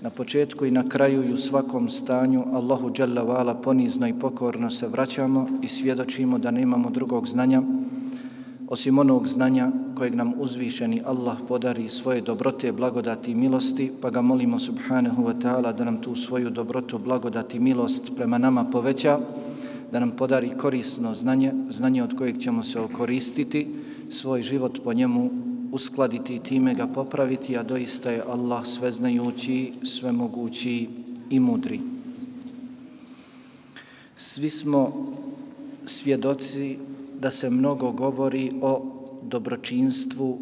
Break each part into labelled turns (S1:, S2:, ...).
S1: na početku i na kraju i u svakom stanju Allahu Jalla Vala ponizno i pokorno se vraćamo i svjedočimo da nemamo drugog znanja osim onog znanja kojeg nam uzvišeni Allah podari svoje dobrote, blagodati i milosti, pa ga molimo subhanahu wa ta'ala da nam tu svoju dobrotu, blagodati i milost prema nama poveća, da nam podari korisno znanje, znanje od kojeg ćemo se okoristiti, svoj život po njemu uskladiti i time ga popraviti, a doista je Allah sveznajući, svemogući i mudri. Svi smo svjedoci da se mnogo govori o dobročinstvu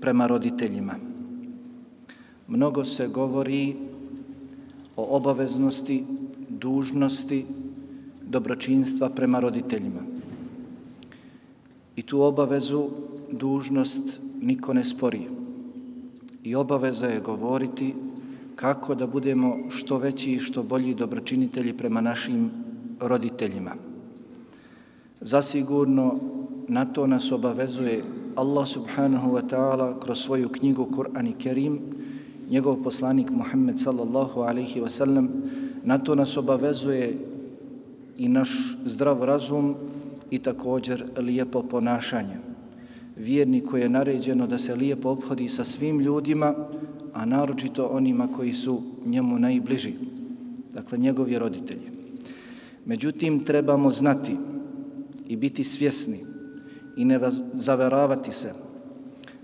S1: prema roditeljima. Mnogo se govori o obaveznosti, dužnosti, dobročinstva prema roditeljima. I tu obavezu, dužnost niko ne spori. I obaveza je govoriti kako da budemo što veći i što bolji dobročinitelji prema našim roditeljima. Zasigurno na to nas obavezuje Allah subhanahu wa ta'ala kroz svoju knjigu Kur'an i Kerim, njegov poslanik Muhammed sallallahu alaihi wa sallam, na to nas obavezuje i naš zdrav razum i također lijepo ponašanje vjerniku koji je naređeno da se lijepo obhodi sa svim ljudima, a naročito onima koji su njemu najbliži, dakle njegovi roditelji. Međutim, trebamo znati i biti svjesni i ne zaveravati se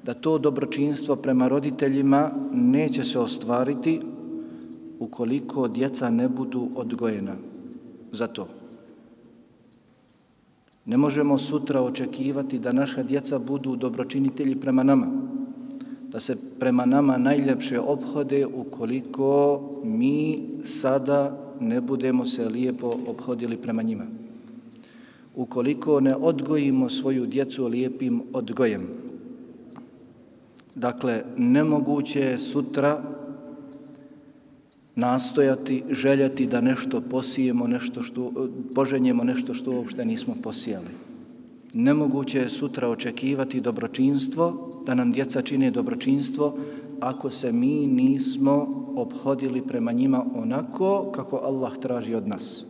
S1: da to dobročinstvo prema roditeljima neće se ostvariti ukoliko djeca ne budu odgojena za to. Ne možemo sutra očekivati da naša djeca budu dobročinitelji prema nama, da se prema nama najljepše obhode ukoliko mi sada ne budemo se lijepo obhodili prema njima. Ukoliko ne odgojimo svoju djecu lijepim odgojem. Dakle, nemoguće je sutra nastojati, željeti da nešto posijemo, nešto što, poženjemo nešto što uopšte nismo posijali. Nemoguće je sutra očekivati dobročinstvo, da nam djeca čine dobročinstvo, ako se mi nismo obhodili prema njima onako kako Allah traži od nas.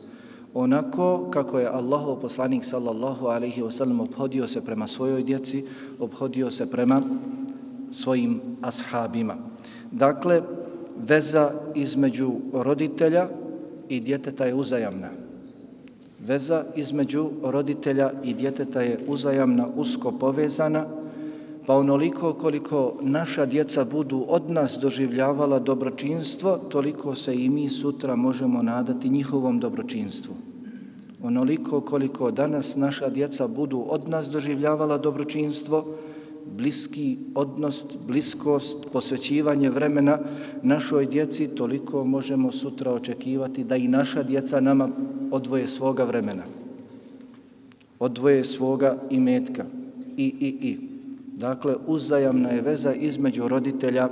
S1: Onako kako je Allahov poslanik sallallahu alaihi wasallam obhodio se prema svojoj djeci, obhodio se prema svojim ashabima. Dakle, veza između roditelja i djeteta je uzajamna. Veza između roditelja i djeteta je uzajamna, usko povezana, pa onoliko koliko naša djeca budu od nas doživljavala dobročinstvo, toliko se i mi sutra možemo nadati njihovom dobročinstvu. Onoliko koliko danas naša djeca budu od nas doživljavala dobročinstvo, bliski odnos, bliskost, posvećivanje vremena našoj djeci, toliko možemo sutra očekivati da i naša djeca nama odvoje svoga vremena. Odvoje svoga imetka. I, i, i. Dakle, uzajamna je veza između roditelja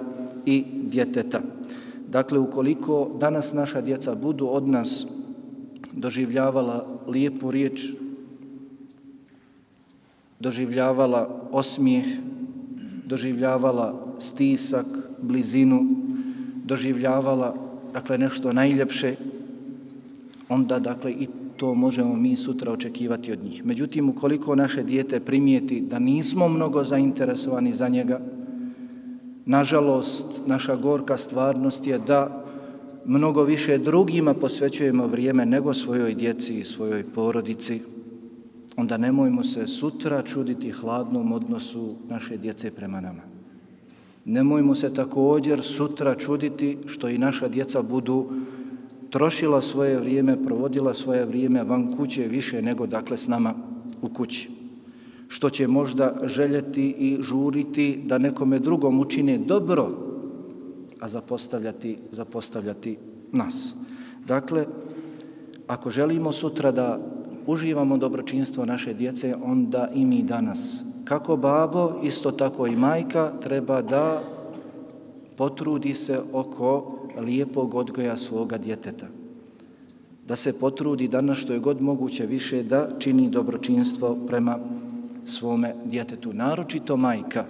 S1: i djeteta. Dakle, ukoliko danas naša djeca budu od nas doživljavala lijepu riječ, doživljavala osmijeh, doživljavala stisak, blizinu, doživljavala dakle nešto najljepše, onda dakle i to možemo mi sutra očekivati od njih. Međutim, ukoliko naše dijete primijeti da nismo mnogo zainteresovani za njega, nažalost, naša gorka stvarnost je da mnogo više drugima posvećujemo vrijeme nego svojoj djeci i svojoj porodici, onda nemojmo se sutra čuditi hladnom odnosu naše djece prema nama. Nemojmo se također sutra čuditi što i naša djeca budu trošila svoje vrijeme, provodila svoje vrijeme van kuće više nego dakle s nama u kući. Što će možda željeti i žuriti da nekome drugom učine dobro, a zapostavljati, zapostavljati nas. Dakle, ako želimo sutra da uživamo dobročinstvo naše djece, onda i mi danas. Kako babo, isto tako i majka, treba da potrudi se oko lijepog odgoja svoga djeteta. Da se potrudi danas što je god moguće više da čini dobročinstvo prema svome djetetu. Naročito majka,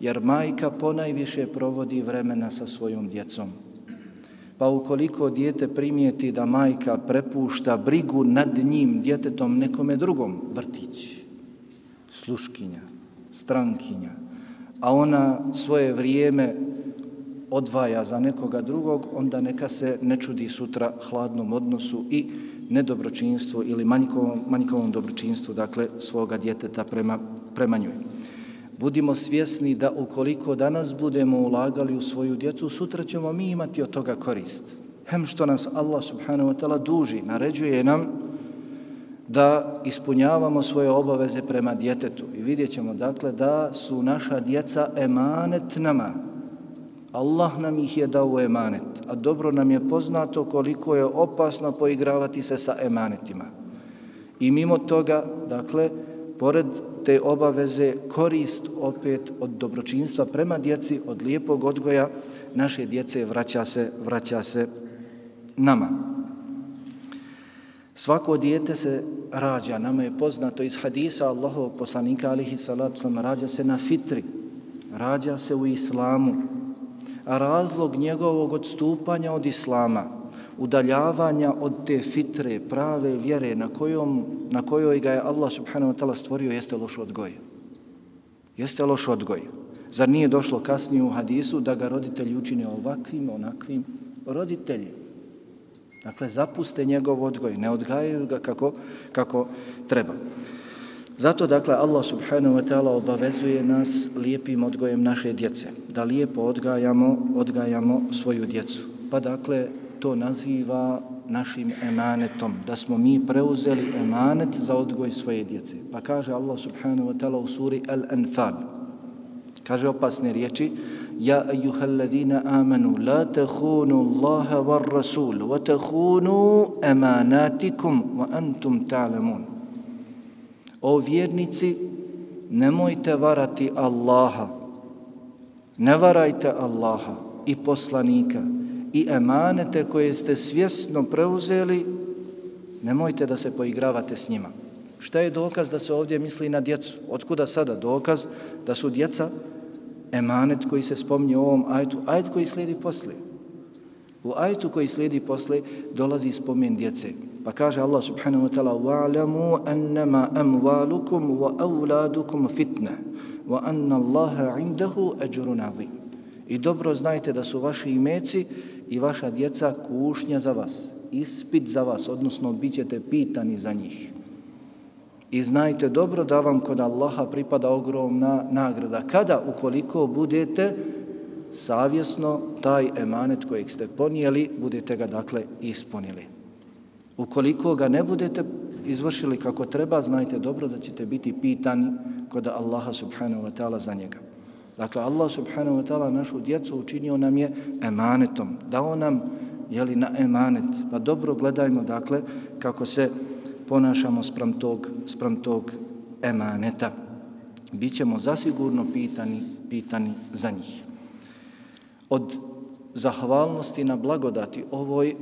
S1: jer majka ponajviše provodi vremena sa svojom djecom. Pa ukoliko dijete primijeti da majka prepušta brigu nad njim djetetom nekome drugom, vrtić, sluškinja, strankinja, a ona svoje vrijeme odvaja za nekoga drugog, onda neka se ne čudi sutra hladnom odnosu i nedobročinstvu ili manjkovom, manjkovom dobročinstvu, dakle, svoga djeteta prema, prema njoj. Budimo svjesni da ukoliko danas budemo ulagali u svoju djecu, sutra ćemo mi imati od toga korist. Hem što nas Allah subhanahu wa ta'ala duži, naređuje nam da ispunjavamo svoje obaveze prema djetetu. I vidjet ćemo dakle da su naša djeca emanet nama. Allah nam ih je dao u emanet, a dobro nam je poznato koliko je opasno poigravati se sa emanetima. I mimo toga, dakle, pored te obaveze korist opet od dobročinstva prema djeci, od lijepog odgoja naše djece vraća se, vraća se nama. Svako dijete se rađa, nama je poznato iz hadisa Allahovog poslanika alihi salatu sam, rađa se na fitri, rađa se u islamu, a razlog njegovog odstupanja od islama, udaljavanja od te fitre, prave vjere na, kojom, na kojoj ga je Allah subhanahu wa ta'ala stvorio, jeste loš odgoj. Jeste loš odgoj. Zar nije došlo kasnije u hadisu da ga roditelji učine ovakvim, onakvim? Roditelji. Dakle, zapuste njegov odgoj, ne odgajaju ga kako, kako treba. Zato, dakle, Allah subhanahu wa ta'ala obavezuje nas lijepim odgojem naše djece, da lijepo odgajamo, odgajamo svoju djecu. Pa, dakle, to naziva našim emanetom, da smo mi preuzeli emanet za odgoj svoje djece. Pa kaže Allah subhanahu wa ta'ala u suri Al-Anfal, kaže opasne riječi, Ja ejuhel ladina amanu, la tehunu Allaha var rasul, wa tehunu emanatikum, wa antum ta'lamun. O vjernici, nemojte varati Allaha, ne varajte Allaha i poslanika, i emanete koje ste svjesno preuzeli, nemojte da se poigravate s njima. Šta je dokaz da se ovdje misli na djecu? Otkuda sada dokaz da su djeca emanet koji se spominje u ovom ajtu, ajt koji slijedi posle. U ajtu koji slijedi posle dolazi spomen djece. Pa kaže Allah subhanahu wa ta'ala وَعْلَمُوا أَنَّمَا أَمْوَالُكُمْ وَأَوْلَادُكُمْ فِتْنَةً وَأَنَّ اللَّهَ عِنْدَهُ أَجْرٌ عَظِيمٌ I dobro znajte da su vaši imeci i vaša djeca kušnja za vas, ispit za vas, odnosno bit ćete pitani za njih. I znajte dobro da vam kod Allaha pripada ogromna nagrada. Kada, ukoliko budete savjesno taj emanet kojeg ste ponijeli, budete ga dakle ispunili. Ukoliko ga ne budete izvršili kako treba, znajte dobro da ćete biti pitani kod Allaha subhanahu wa ta'ala za njega. Dakle, Allah subhanahu wa ta'ala našu djecu učinio nam je emanetom. Dao nam, jeli, na emanet. Pa dobro gledajmo, dakle, kako se ponašamo sprem tog, sprem tog emaneta. Bićemo zasigurno pitani, pitani za njih. Od zahvalnosti na blagodati ovoj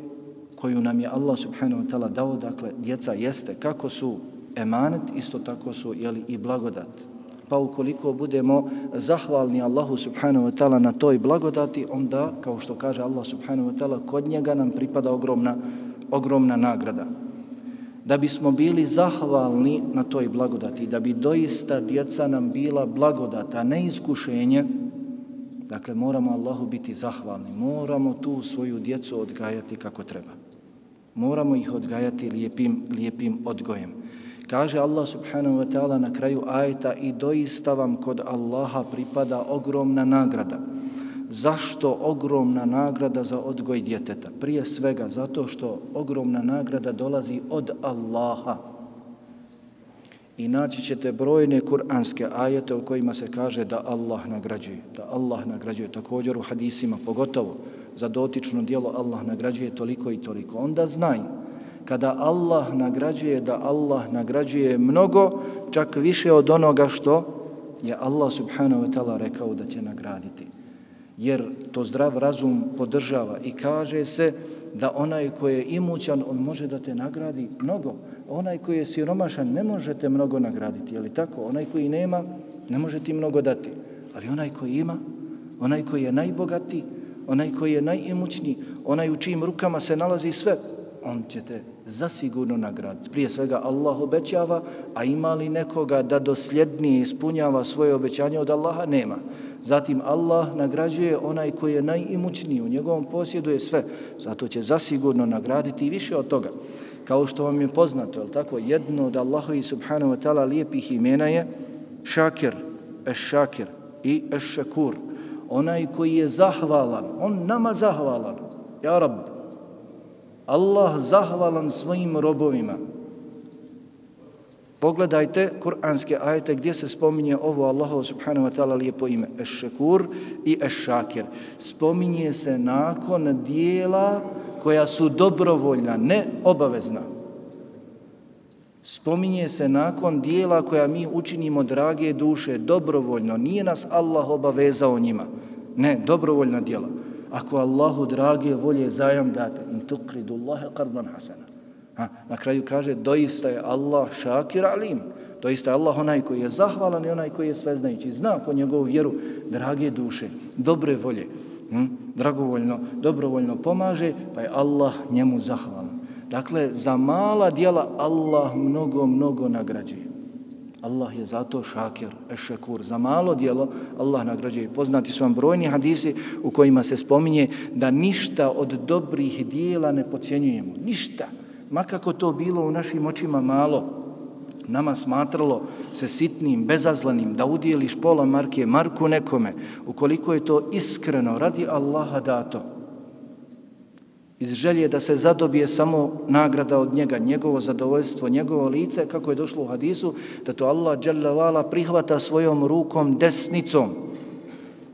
S1: koju nam je Allah subhanahu wa ta'ala dao, dakle, djeca jeste kako su emanet, isto tako su jeli, i blagodat pa ukoliko budemo zahvalni Allahu subhanahu wa ta'ala na toj blagodati, onda, kao što kaže Allah subhanahu wa ta'ala, kod njega nam pripada ogromna, ogromna nagrada. Da bismo bili zahvalni na toj blagodati, da bi doista djeca nam bila blagodata, ne iskušenje, dakle moramo Allahu biti zahvalni, moramo tu svoju djecu odgajati kako treba. Moramo ih odgajati lijepim, lijepim odgojem. Kaže Allah subhanahu wa ta'ala na kraju ajeta i doista vam kod Allaha pripada ogromna nagrada. Zašto ogromna nagrada za odgoj djeteta? Prije svega zato što ogromna nagrada dolazi od Allaha. I naći ćete brojne kuranske ajete u kojima se kaže da Allah nagrađuje. Da Allah nagrađuje također u hadisima, pogotovo za dotično dijelo Allah nagrađuje toliko i toliko. Onda znaj, kada Allah nagrađuje, da Allah nagrađuje mnogo, čak više od onoga što je Allah subhanahu wa ta'ala rekao da će nagraditi. Jer to zdrav razum podržava i kaže se da onaj koji je imućan, on može da te nagradi mnogo. Onaj koji je siromašan, ne može te mnogo nagraditi. Je li tako? Onaj koji nema, ne može ti mnogo dati. Ali onaj koji ima, onaj koji je najbogati, onaj koji je najimućniji, onaj u čijim rukama se nalazi sve, on će te zasigurno nagraditi. Prije svega Allah obećava, a ima li nekoga da dosljednije ispunjava svoje obećanje od Allaha? Nema. Zatim Allah nagrađuje onaj koji je najimućniji, u njegovom posjedu je sve. Zato će zasigurno nagraditi i više od toga. Kao što vam je poznato, je tako? Jedno od Allahovi subhanahu wa ta'ala lijepih imena je šakir, eš šakir i eš šakur. Onaj koji je zahvalan, on nama zahvalan. Ja Rabb, Allah zahvalan svojim robovima. Pogledajte kuranske ajete gdje se spominje ovo Allahu subhanahu wa ta'ala lijepo ime Eš-Šekur i Eš-Šakir. Spominje se nakon dijela koja su dobrovoljna, ne obavezna. Spominje se nakon dijela koja mi učinimo drage duše dobrovoljno. Nije nas Allah obavezao njima. Ne, dobrovoljna dijela. Ako Allahu drage volje zajam date, in tukridu Allahe qardan hasana. Ha, na kraju kaže, doista je Allah šakir alim. Doista je Allah onaj koji je zahvalan i onaj koji je sveznajući. Zna po njegovu vjeru, drage duše, dobre volje, hm, dragovoljno, dobrovoljno pomaže, pa je Allah njemu zahvalan. Dakle, za mala dijela Allah mnogo, mnogo nagrađuje. Allah je zato šakir, ešekur. Za malo dijelo Allah nagrađuje. Poznati su vam brojni hadisi u kojima se spominje da ništa od dobrih dijela ne pocijenjujemo. Ništa makako to bilo u našim očima malo, nama smatralo se sitnim, bezazlanim, da udijeliš pola marke, marku nekome, ukoliko je to iskreno, radi Allaha dato, iz želje da se zadobije samo nagrada od njega, njegovo zadovoljstvo, njegovo lice, kako je došlo u hadisu, da to Allah dželavala prihvata svojom rukom desnicom.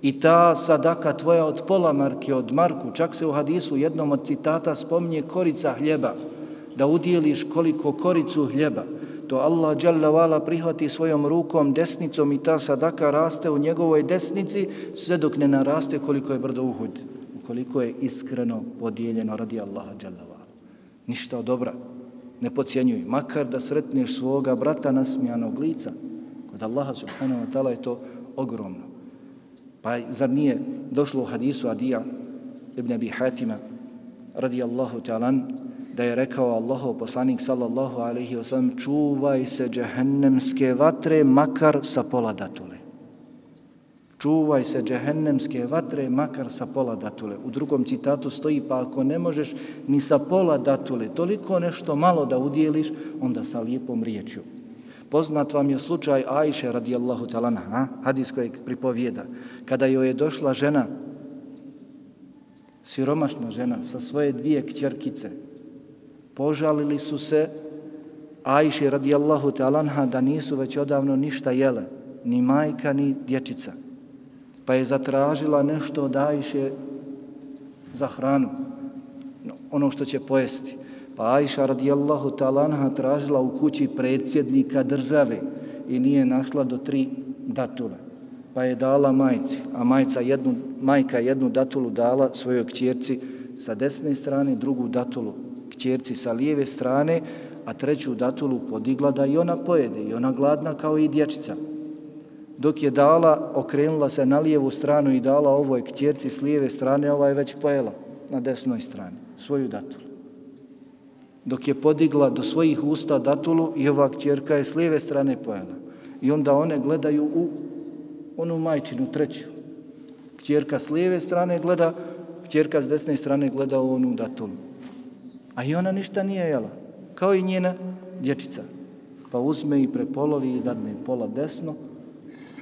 S1: I ta sadaka tvoja od pola marke, od marku, čak se u hadisu jednom od citata spominje korica hljeba, da udjeliš koliko koricu hljeba, to Allah dželle prihvati svojom rukom desnicom i ta sadaka raste u njegovoj desnici sve dok ne naraste koliko je brdo uhud, koliko je iskreno podijeljeno radi Allaha dželle Ništa od dobra ne pocijenjuj, makar da sretneš svoga brata nasmijanog lica, kod Allaha subhanahu wa ta'ala je to ogromno. Pa zar nije došlo u hadisu Adija ibn Abi Hatima radijallahu ta'ala da je rekao Allahov poslanik sallallahu alaihi wa sallam čuvaj se džehennemske vatre makar sa pola datule. Čuvaj se džehennemske vatre makar sa pola datule. U drugom citatu stoji pa ako ne možeš ni sa pola datule toliko nešto malo da udjeliš onda sa lijepom riječju. Poznat vam je slučaj Ajše radijallahu talana, a? hadis kojeg pripovijeda. Kada joj je došla žena, siromašna žena, sa svoje dvije kćerkice, požalili su se Ajši radijallahu talanha da nisu već odavno ništa jele, ni majka, ni dječica. Pa je zatražila nešto od Ajše za hranu, ono što će pojesti. Pa Ajša radijallahu talanha tražila u kući predsjednika države i nije našla do tri datule. Pa je dala majci, a majca jednu, majka jednu datulu dala svojoj kćerci sa desne strane, drugu datulu kćerci sa lijeve strane, a treću datulu podigla da i ona pojede, i ona gladna kao i dječica. Dok je dala, okrenula se na lijevu stranu i dala ovoj kćerci s lijeve strane, ova je već pojela na desnoj strani, svoju datulu. Dok je podigla do svojih usta datulu i ova kćerka je s lijeve strane pojela. I onda one gledaju u onu majčinu, treću. Kćerka s lijeve strane gleda, kćerka s desne strane gleda u onu datulu. A i ona ništa nije jela, kao i njena dječica. Pa uzme i prepolovi i dadne pola desno,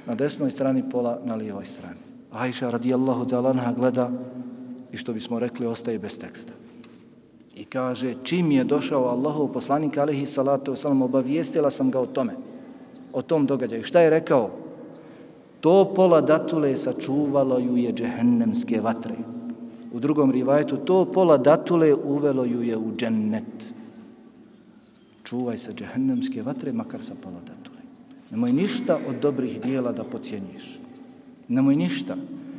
S1: na desnoj strani, pola na lijevoj strani. Ajša radijallahu talanha gleda i što bismo rekli, ostaje bez teksta. I kaže, čim je došao Allahov poslanik, alihi salatu wasalam, obavijestila sam ga o tome, o tom događaju. Šta je rekao? To pola datule sačuvalo ju je džehennemske vatre. U drugom rivajetu, to pola datule uvelo ju je u džennet. Čuvaj se džehennemske vatre, makar sa pola datule. Nemoj ništa od dobrih dijela da pocijenješ. Nemoj ništa.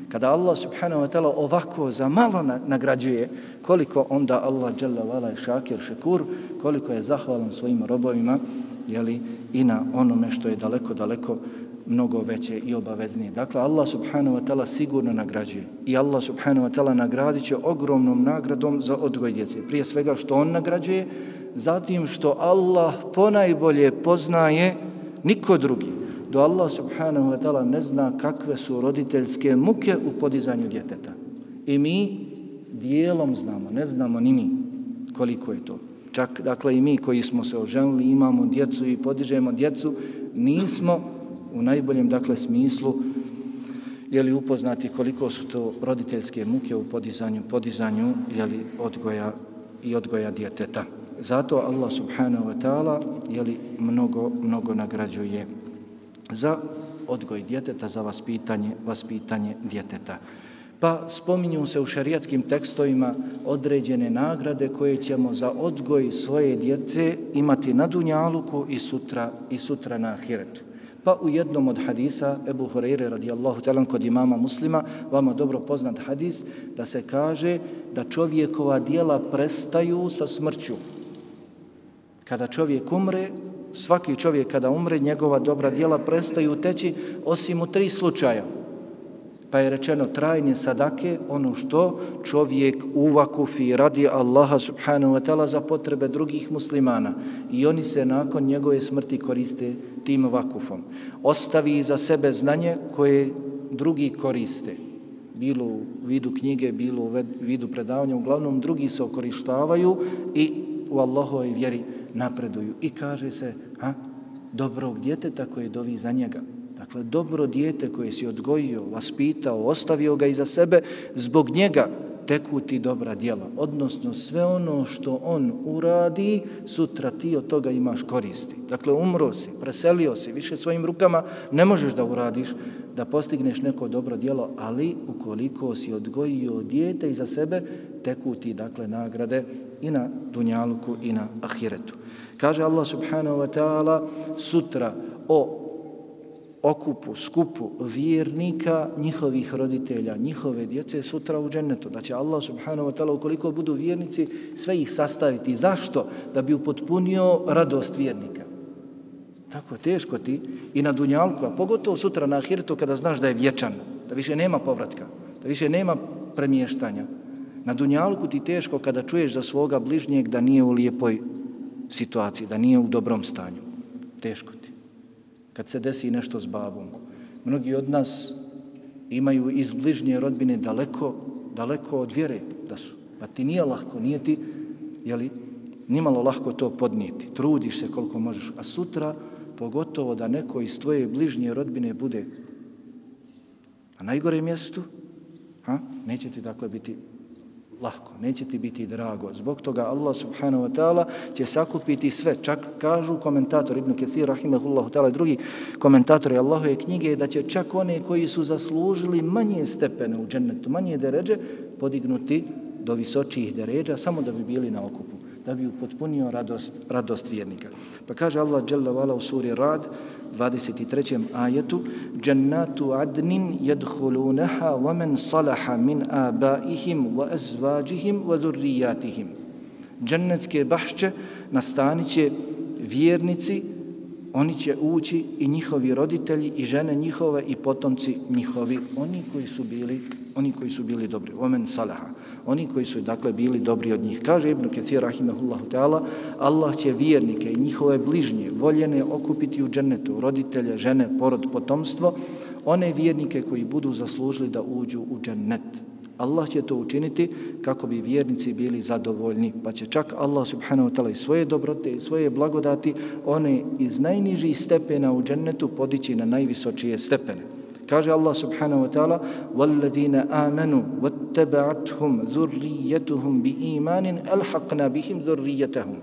S1: Kada Allah subhanahu wa ta'ala ovako za malo nagrađuje, koliko onda Allah jalla vala je šakir šekur, koliko je zahvalan svojim robovima, jeli, i na onome što je daleko, daleko mnogo veće i obaveznije. Dakle, Allah subhanahu wa ta'ala sigurno nagrađuje. I Allah subhanahu wa ta'ala nagradit će ogromnom nagradom za odgoj djece. Prije svega što on nagrađuje, zatim što Allah ponajbolje poznaje niko drugi. Do Allah subhanahu wa ta'ala ne zna kakve su roditeljske muke u podizanju djeteta. I mi dijelom znamo, ne znamo ni mi koliko je to. Čak, dakle, i mi koji smo se oženili, imamo djecu i podižemo djecu, nismo u najboljem dakle smislu je li upoznati koliko su to roditeljske muke u podizanju podizanju je li odgoja i odgoja djeteta zato Allah subhanahu wa ta'ala je li mnogo mnogo nagrađuje za odgoj djeteta za vaspitanje vaspitanje djeteta pa spominju se u šarijatskim tekstovima određene nagrade koje ćemo za odgoj svoje djece imati na dunjaluku i sutra i sutra na ahiretu Pa u jednom od hadisa Ebu Hureyre radijallahu talan kod imama muslima, vama dobro poznat hadis, da se kaže da čovjekova dijela prestaju sa smrću. Kada čovjek umre, svaki čovjek kada umre, njegova dobra dijela prestaju teći osim u tri slučaja. Pa je rečeno trajne sadake, ono što čovjek uvakufi radi Allaha subhanahu wa ta'ala za potrebe drugih muslimana. I oni se nakon njegove smrti koriste tim vakufom. Ostavi za sebe znanje koje drugi koriste. Bilo u vidu knjige, bilo u vidu predavanja. Uglavnom drugi se okorištavaju i u Allahovoj vjeri napreduju. I kaže se, ha, dobrog djeteta koje dovi za njega. Dakle, dobro dijete koje si odgojio, vaspitao, ostavio ga iza sebe, zbog njega teku ti dobra djela. Odnosno, sve ono što on uradi, sutra ti od toga imaš koristi. Dakle, umro si, preselio si, više svojim rukama ne možeš da uradiš, da postigneš neko dobro djelo, ali ukoliko si odgojio dijete iza sebe, teku ti, dakle, nagrade i na dunjaluku i na ahiretu. Kaže Allah subhanahu wa ta'ala, sutra o okupu, skupu vjernika, njihovih roditelja, njihove djece sutra u džennetu. Da će Allah subhanahu wa ta'ala, ukoliko budu vjernici, sve ih sastaviti. Zašto? Da bi upotpunio radost vjernika. Tako teško ti i na dunjalku, a pogotovo sutra na ahiretu kada znaš da je vječan, da više nema povratka, da više nema premještanja. Na dunjalku ti teško kada čuješ za svoga bližnjeg da nije u lijepoj situaciji, da nije u dobrom stanju. Teško ti. kad se desi nešto s babom. Mnogi od nas imaju iz bližnje rodbine daleko, daleko od vjere da su. Pa ti nije lahko, nije ti, jeli, nimalo lahko to podnijeti. Trudiš se koliko možeš. A sutra, pogotovo da neko iz tvoje bližnje rodbine bude na najgore mjestu, ha, neće ti dakle biti lahko, neće ti biti drago. Zbog toga Allah subhanahu wa ta'ala će sakupiti sve. Čak kažu komentator Ibn Kathir, rahimahullahu ta'ala, drugi komentatori Allahove knjige, da će čak one koji su zaslužili manje stepene u džennetu, manje deređe, podignuti do visočijih deređa, samo da bi bili na okupu, da bi upotpunio radost, radost vjernika. Pa kaže Allah u suri Rad, 23. ajetu Jannatu adnin yadkhulunaha wa man salaha min abaihim wa azwajihim wa dhurriyyatihim Džennetske bahče nastaniće vjernici oni će ući i njihovi roditelji i žene njihove i potomci njihovi oni koji su bili oni koji su bili dobri. Omen salaha. Oni koji su dakle bili dobri od njih. Kaže ibn Kathir rahimehullah taala Allah će vjernike i njihove bližnje voljene okupiti u džennetu roditelje žene porod potomstvo one vjernike koji budu zaslužili da uđu u džennet. Allah će to učiniti kako bi vjernici bili zadovoljni. Pa će čak Allah subhanahu wa ta'ala i svoje dobrote i svoje blagodati one iz najnižih stepena u džennetu podići na najvisočije stepene. Kaže Allah subhanahu wa ta'ala وَالَّذِينَ آمَنُوا وَاتَّبَعَتْهُمْ ذُرِّيَّتُهُمْ بِإِيمَانٍ أَلْحَقْنَا بِهِمْ ذُرِّيَّتَهُمْ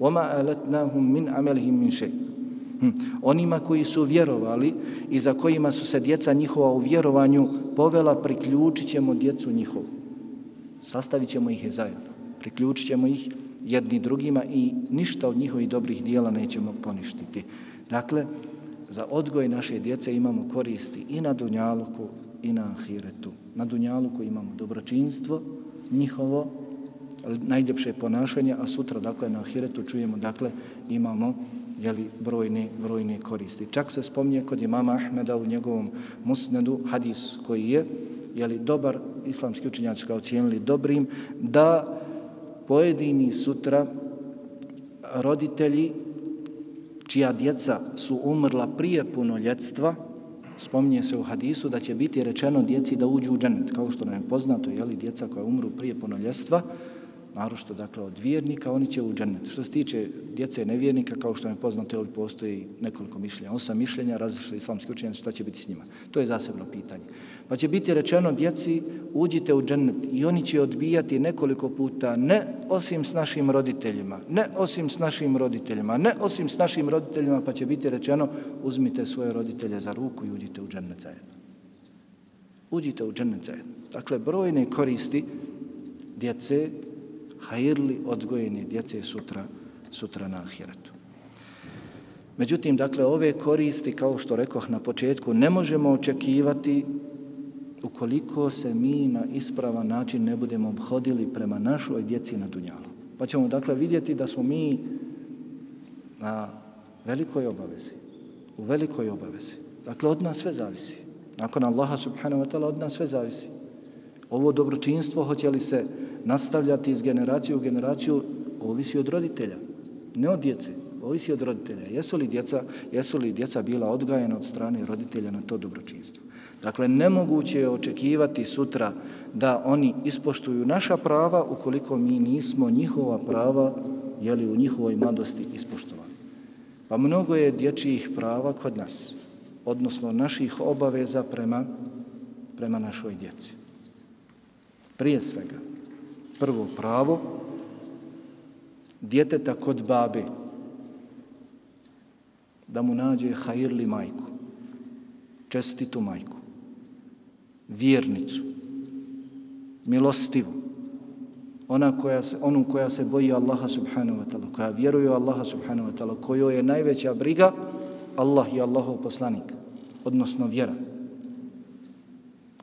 S1: وَمَا أَلَتْنَاهُمْ مِنْ عَمَلِهِمْ مِنْ شَيْءٍ Hm, onima koji su vjerovali i za kojima su se djeca njihova u vjerovanju povela, priključit ćemo djecu njihovu. Sastavit ćemo ih zajedno. Priključit ćemo ih jedni drugima i ništa od njihovih dobrih dijela nećemo poništiti. Dakle, za odgoj naše djece imamo koristi i na Dunjaluku i na Ahiretu. Na Dunjaluku imamo dobročinstvo, njihovo, najljepše ponašanje, a sutra, dakle, na Ahiretu čujemo, dakle, imamo jeli, brojne, brojne koristi. Čak se spomnje kod imama Ahmeda u njegovom musnedu hadis koji je jeli, dobar, islamski učinjaci ga ocijenili dobrim, da pojedini sutra roditelji čija djeca su umrla prije punoljetstva, spominje se u hadisu da će biti rečeno djeci da uđu u dženet, kao što nam je poznato, jeli, djeca koja umru prije punoljetstva, narošto dakle od vjernika, oni će u džennet. Što se tiče djece nevjernika, kao što je poznato, ali postoji nekoliko mišljenja, osam mišljenja, različite islamske učenje, šta će biti s njima. To je zasebno pitanje. Pa će biti rečeno djeci, uđite u džennet i oni će odbijati nekoliko puta, ne osim s našim roditeljima, ne osim s našim roditeljima, ne osim s našim roditeljima, pa će biti rečeno, uzmite svoje roditelje za ruku i uđite u džennet zajedno. Uđite u džennet zajedno. Dakle, brojne koristi djece hajirli odgojeni djece sutra, sutra na ahiretu. Međutim, dakle, ove koristi, kao što rekoh na početku, ne možemo očekivati ukoliko se mi na ispravan način ne budemo obhodili prema našoj djeci na Dunjalu. Pa ćemo, dakle, vidjeti da smo mi na velikoj obavezi, u velikoj obavezi. Dakle, od nas sve zavisi. Nakon Allaha subhanahu wa ta'ala od nas sve zavisi. Ovo dobročinstvo hoće li se nastavljati iz generacije u generaciju, ovisi od roditelja, ne od djece, ovisi od roditelja. Jesu li djeca, jesu li djeca bila odgajena od strane roditelja na to dobročinstvo? Dakle, nemoguće je očekivati sutra da oni ispoštuju naša prava ukoliko mi nismo njihova prava jeli u njihovoj mladosti ispoštovani. Pa mnogo je dječjih prava kod nas, odnosno naših obaveza prema, prema našoj djeci. Prije svega, prvo pravo djeteta kod babe da mu nađe hajirli majku, čestitu majku, vjernicu, milostivu, ona koja se, onu koja se boji Allaha subhanahu wa ta'ala, koja vjeruje u Allaha subhanahu wa ta'ala, kojoj je najveća briga Allah i Allahov poslanik, odnosno vjera.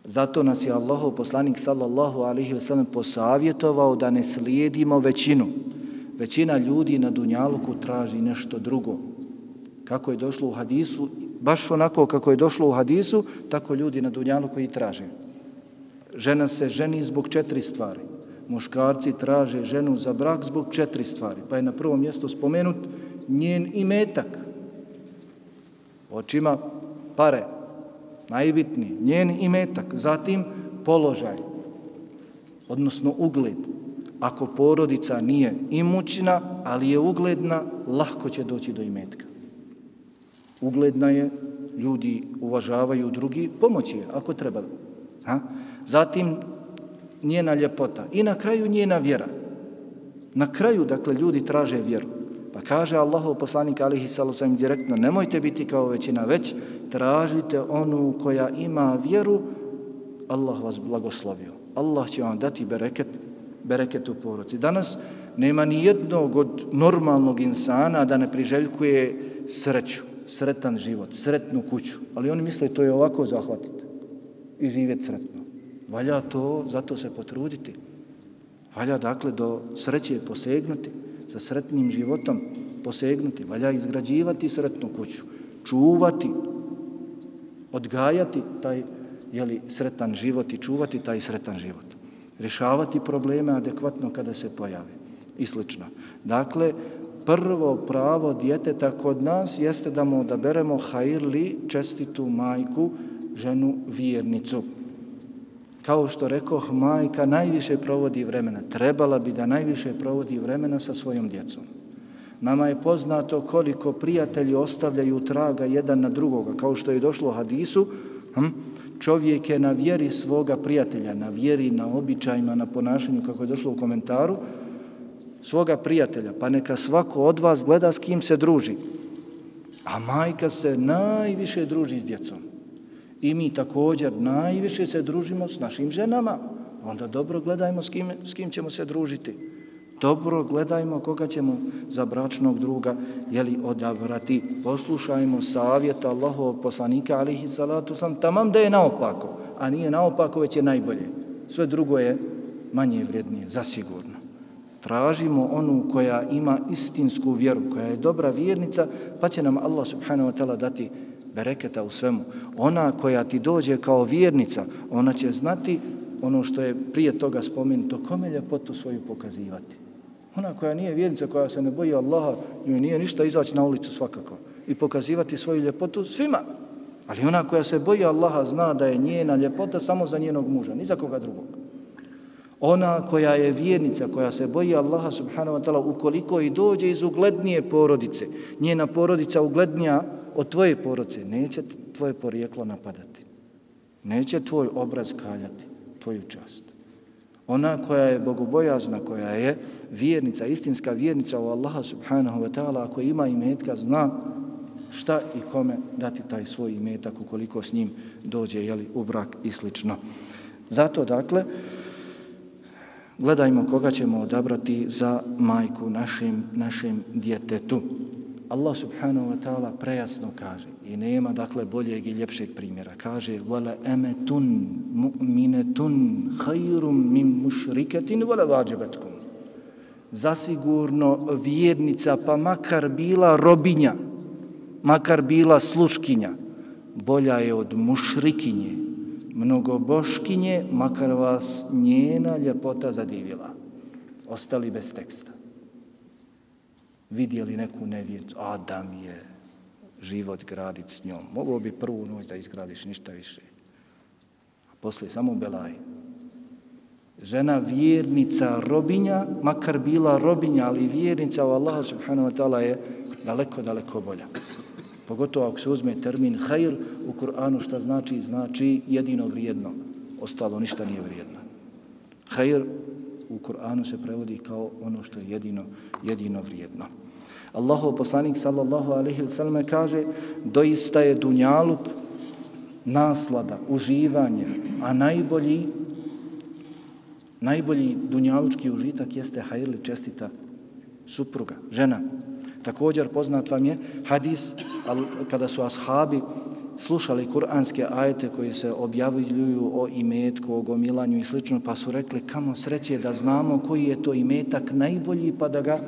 S1: Zato nas je Allahov poslanik sallallahu alaihi ve sellem posavjetovao da ne slijedimo većinu. Većina ljudi na Dunjaluku traži nešto drugo. Kako je došlo u hadisu, baš onako kako je došlo u hadisu, tako ljudi na Dunjaluku i traže. Žena se ženi zbog četiri stvari. Muškarci traže ženu za brak zbog četiri stvari. Pa je na prvom mjestu spomenut njen imetak. Očima pare, najbitniji, njen imetak, zatim položaj, odnosno ugled. Ako porodica nije imućna, ali je ugledna, lahko će doći do imetka. Ugledna je, ljudi uvažavaju drugi, pomoći je, ako treba. Ha? Zatim njena ljepota i na kraju njena vjera. Na kraju, dakle, ljudi traže vjeru. Pa kaže Allahov poslanik alihi sallam direktno, nemojte biti kao većina, već tražite onu koja ima vjeru, Allah vas blagoslovio. Allah će vam dati bereket, bereket u poroci. Danas nema ni jednog od normalnog insana da ne priželjkuje sreću, sretan život, sretnu kuću. Ali oni misle to je ovako zahvatiti i živjeti sretno. Valja to, zato se potruditi. Valja dakle do sreće posegnuti, sa sretnim životom posegnuti. Valja izgrađivati sretnu kuću, čuvati, odgajati taj jeli, sretan život i čuvati taj sretan život. Rješavati probleme adekvatno kada se pojave i slično. Dakle, prvo pravo djeteta kod nas jeste da mu odaberemo hajrli čestitu majku, ženu vjernicu kao što rekoh, majka najviše provodi vremena. Trebala bi da najviše provodi vremena sa svojom djecom. Nama je poznato koliko prijatelji ostavljaju traga jedan na drugoga, kao što je došlo hadisu, hm? čovjek je na vjeri svoga prijatelja, na vjeri, na običajima, na ponašanju, kako je došlo u komentaru, svoga prijatelja, pa neka svako od vas gleda s kim se druži. A majka se najviše druži s djecom. I mi također najviše se družimo s našim ženama. Onda dobro gledajmo s kim, s kim ćemo se družiti. Dobro gledajmo koga ćemo za bračnog druga jeli, odabrati. Poslušajmo savjet Allahovog poslanika, alihi salatu sam, tamam da je naopako. A nije naopako, već je najbolje. Sve drugo je manje vrijednije, zasigurno. Tražimo onu koja ima istinsku vjeru, koja je dobra vjernica, pa će nam Allah subhanahu wa ta'ala dati bereketa u svemu. Ona koja ti dođe kao vjernica, ona će znati ono što je prije toga spomenuto, kome ljepotu svoju pokazivati. Ona koja nije vjernica, koja se ne boji Allaha, njoj nije ništa izaći na ulicu svakako i pokazivati svoju ljepotu svima. Ali ona koja se boji Allaha zna da je njena ljepota samo za njenog muža, ni za koga drugog. Ona koja je vjernica, koja se boji Allaha subhanahu wa ta'ala, ukoliko i dođe iz uglednije porodice, njena porodica uglednija od tvoje porodice, neće tvoje porijeklo napadati. Neće tvoj obraz kaljati, tvoju čast. Ona koja je bogobojazna, koja je vjernica, istinska vjernica u Allaha subhanahu wa ta'ala, ako ima imetka, zna šta i kome dati taj svoj imetak ukoliko s njim dođe jeli, u brak i slično. Zato, dakle, gledajmo koga ćemo odabrati za majku našim, našim djetetu. Allah subhanahu wa ta'ala prejasno kaže i nema dakle boljeg i ljepšeg primjera. Kaže wala amatun mu'minatun khayrum min mushrikatin wala wajibatkum. Zasigurno vjernica pa makar bila robinja, makar bila sluškinja, bolja je od mušrikinje, mnogoboškinje, makar vas njena ljepota zadivila. Ostali bez teksta vidjeli neku nevjercu, a je život graditi s njom. Moglo bi prvu noć da izgradiš ništa više. A poslije samo belaj. Žena vjernica robinja, makar bila robinja, ali vjernica u Allaha subhanahu wa ta'ala je daleko, daleko bolja. Pogotovo ako se uzme termin hajr u Kur'anu šta znači? Znači jedino vrijedno. Ostalo ništa nije vrijedno. Hajr u Kur'anu se prevodi kao ono što je jedino, jedino vrijedno. Allahov poslanik sallallahu alaihi wa sallam kaže doista je dunjaluk naslada, uživanje, a najbolji najbolji dunjalučki užitak jeste hajrli čestita supruga, žena. Također poznat vam je hadis kada su ashabi slušali kuranske ajete koji se objavljuju o imetku, o gomilanju i slično, pa su rekli kamo sreće da znamo koji je to imetak najbolji pa da ga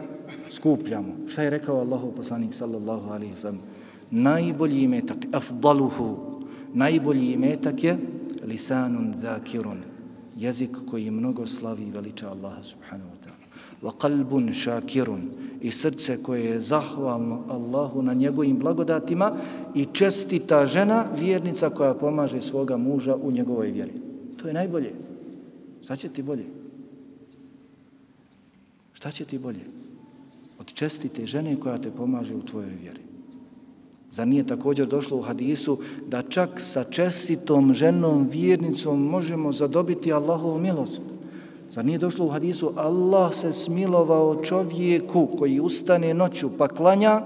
S1: skupljamo. Šta je rekao Allahu poslanik sallallahu alaihi sallam? Najbolji imetak, afdaluhu, najbolji imetak je lisanun zakirun, jezik koji mnogo slavi i veliča Allaha subhanahu wa Wa qalbun shakirun, i srce koje je zahvalno Allahu na njegovim blagodatima i čestita žena, vjernica koja pomaže svoga muža u njegovoj vjeri. To je najbolje. Šta će ti bolje? Šta će ti bolje? Od čestite žene koja te pomaže u tvojoj vjeri. Za nije također došlo u hadisu da čak sa čestitom ženom, vjernicom možemo zadobiti Allahovu milost. Zar nije došlo u hadisu Allah se smilovao čovjeku koji ustane noću pa klanja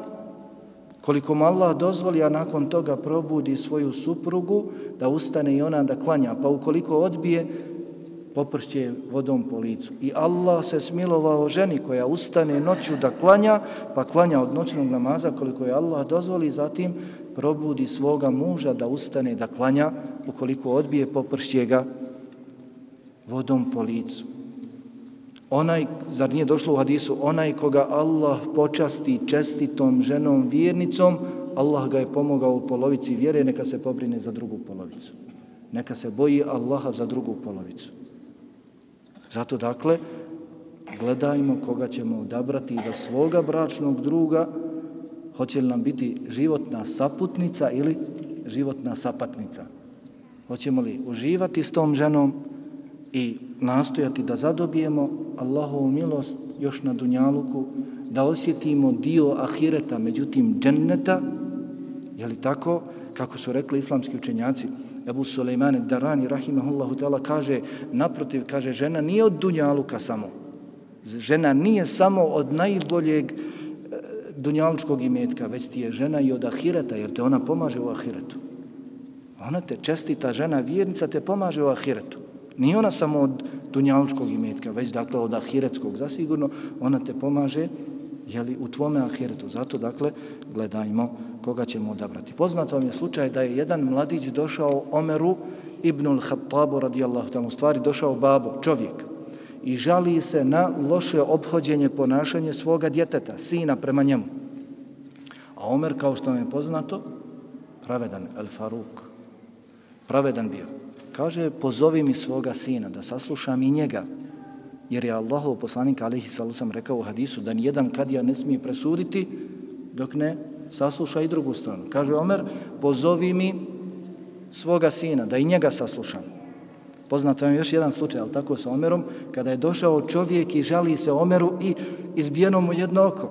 S1: koliko mu Allah dozvoli, a nakon toga probudi svoju suprugu da ustane i ona da klanja. Pa ukoliko odbije, popršće vodom po licu. I Allah se smilovao ženi koja ustane noću da klanja, pa klanja od noćnog namaza koliko je Allah dozvoli, zatim probudi svoga muža da ustane da klanja, ukoliko odbije, popršće ga vodom po licu onaj, zar nije došlo u hadisu, onaj koga Allah počasti čestitom ženom vjernicom, Allah ga je pomogao u polovici vjere, neka se pobrine za drugu polovicu. Neka se boji Allaha za drugu polovicu. Zato dakle, gledajmo koga ćemo odabrati za svoga bračnog druga, hoće li nam biti životna saputnica ili životna sapatnica. Hoćemo li uživati s tom ženom i nastojati da zadobijemo Allahovu milost još na Dunjaluku, da osjetimo dio ahireta, međutim dženneta, je li tako, kako su rekli islamski učenjaci, Ebu Sulejmane Darani, rahimahullahu ta'ala, kaže, naprotiv, kaže, žena nije od Dunjaluka samo. Žena nije samo od najboljeg e, dunjalučkog imetka, već ti je žena i od ahireta, jer te ona pomaže u ahiretu. Ona te čestita žena, vjernica te pomaže u ahiretu. Nije ona samo od dunjalučkog imetka, već dakle od ahiretskog. Zasigurno ona te pomaže jeli, u tvome ahiretu. Zato dakle gledajmo koga ćemo odabrati. Poznato vam je slučaj da je jedan mladić došao Omeru ibnul Khattabu radijallahu ta'ala. U stvari došao babo, čovjek. I žali se na loše obhođenje, ponašanje svoga djeteta, sina prema njemu. A Omer, kao što vam je poznato, pravedan, El Faruk, pravedan bio. Kaže, pozovi mi svoga sina da saslušam i njega, jer je Allahov poslanik alihi salusam rekao u hadisu da nijedan kadija ne smije presuditi dok ne sasluša i drugu stranu. Kaže Omer, pozovi mi svoga sina da i njega saslušam. Poznat vam još jedan slučaj, ali tako sa Omerom, kada je došao čovjek i žali se Omeru i izbijeno mu jedno oko.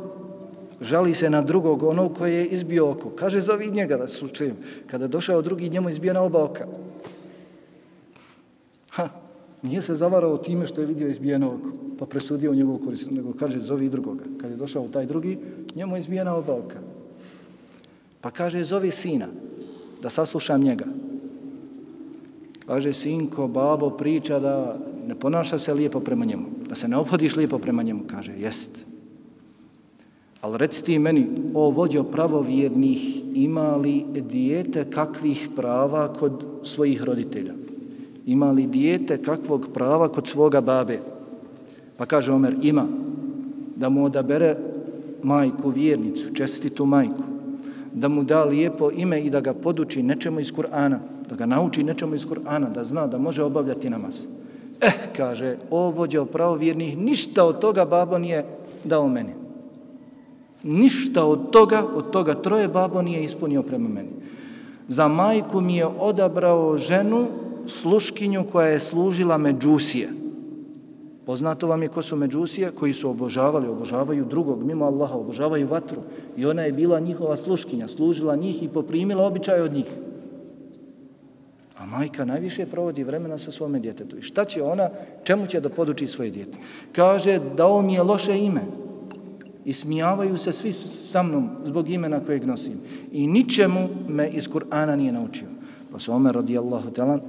S1: Žali se na drugog, onog koje je izbio oko. Kaže, zovi njega da slučajem. Kada je došao drugi, njemu izbijena oba oka. Ha, nije se zavarao time što je vidio izbijeno oko, pa presudio njegovu korist, nego kaže, zovi drugoga. Kad je došao taj drugi, njemu je izbijena oba oka. Pa kaže, zovi sina, da saslušam njega. Kaže, sinko, babo priča da ne ponaša se lijepo prema njemu, da se ne obhodiš lijepo prema njemu. Kaže, jest. Ali reci ti meni, o vođo pravovjernih, ima li dijete kakvih prava kod svojih roditelja? Ima li dijete kakvog prava kod svoga babe? Pa kaže Omer, ima. Da mu odabere majku, vjernicu, čestitu majku. Da mu da lijepo ime i da ga poduči nečemu iz Kur'ana. Da ga nauči nečemu iz Kur'ana, da zna da može obavljati namaz. Eh, kaže, o vođo pravovjernih, ništa od toga babo nije dao meni. Ništa od toga, od toga troje babo nije ispunio prema meni. Za majku mi je odabrao ženu sluškinju koja je služila Međusije. Poznato vam je ko su Međusije koji su obožavali, obožavaju drugog mimo Allaha, obožavaju vatru. I ona je bila njihova sluškinja, služila njih i poprimila običaj od njih. A majka najviše provodi vremena sa svome djetetu. I šta će ona, čemu će da poduči svoje djete? Kaže, dao mi je loše ime. I smijavaju se svi sa mnom zbog imena kojeg nosim. I ničemu me iz Kur'ana nije naučio. Pa se Omer radijallahu talan,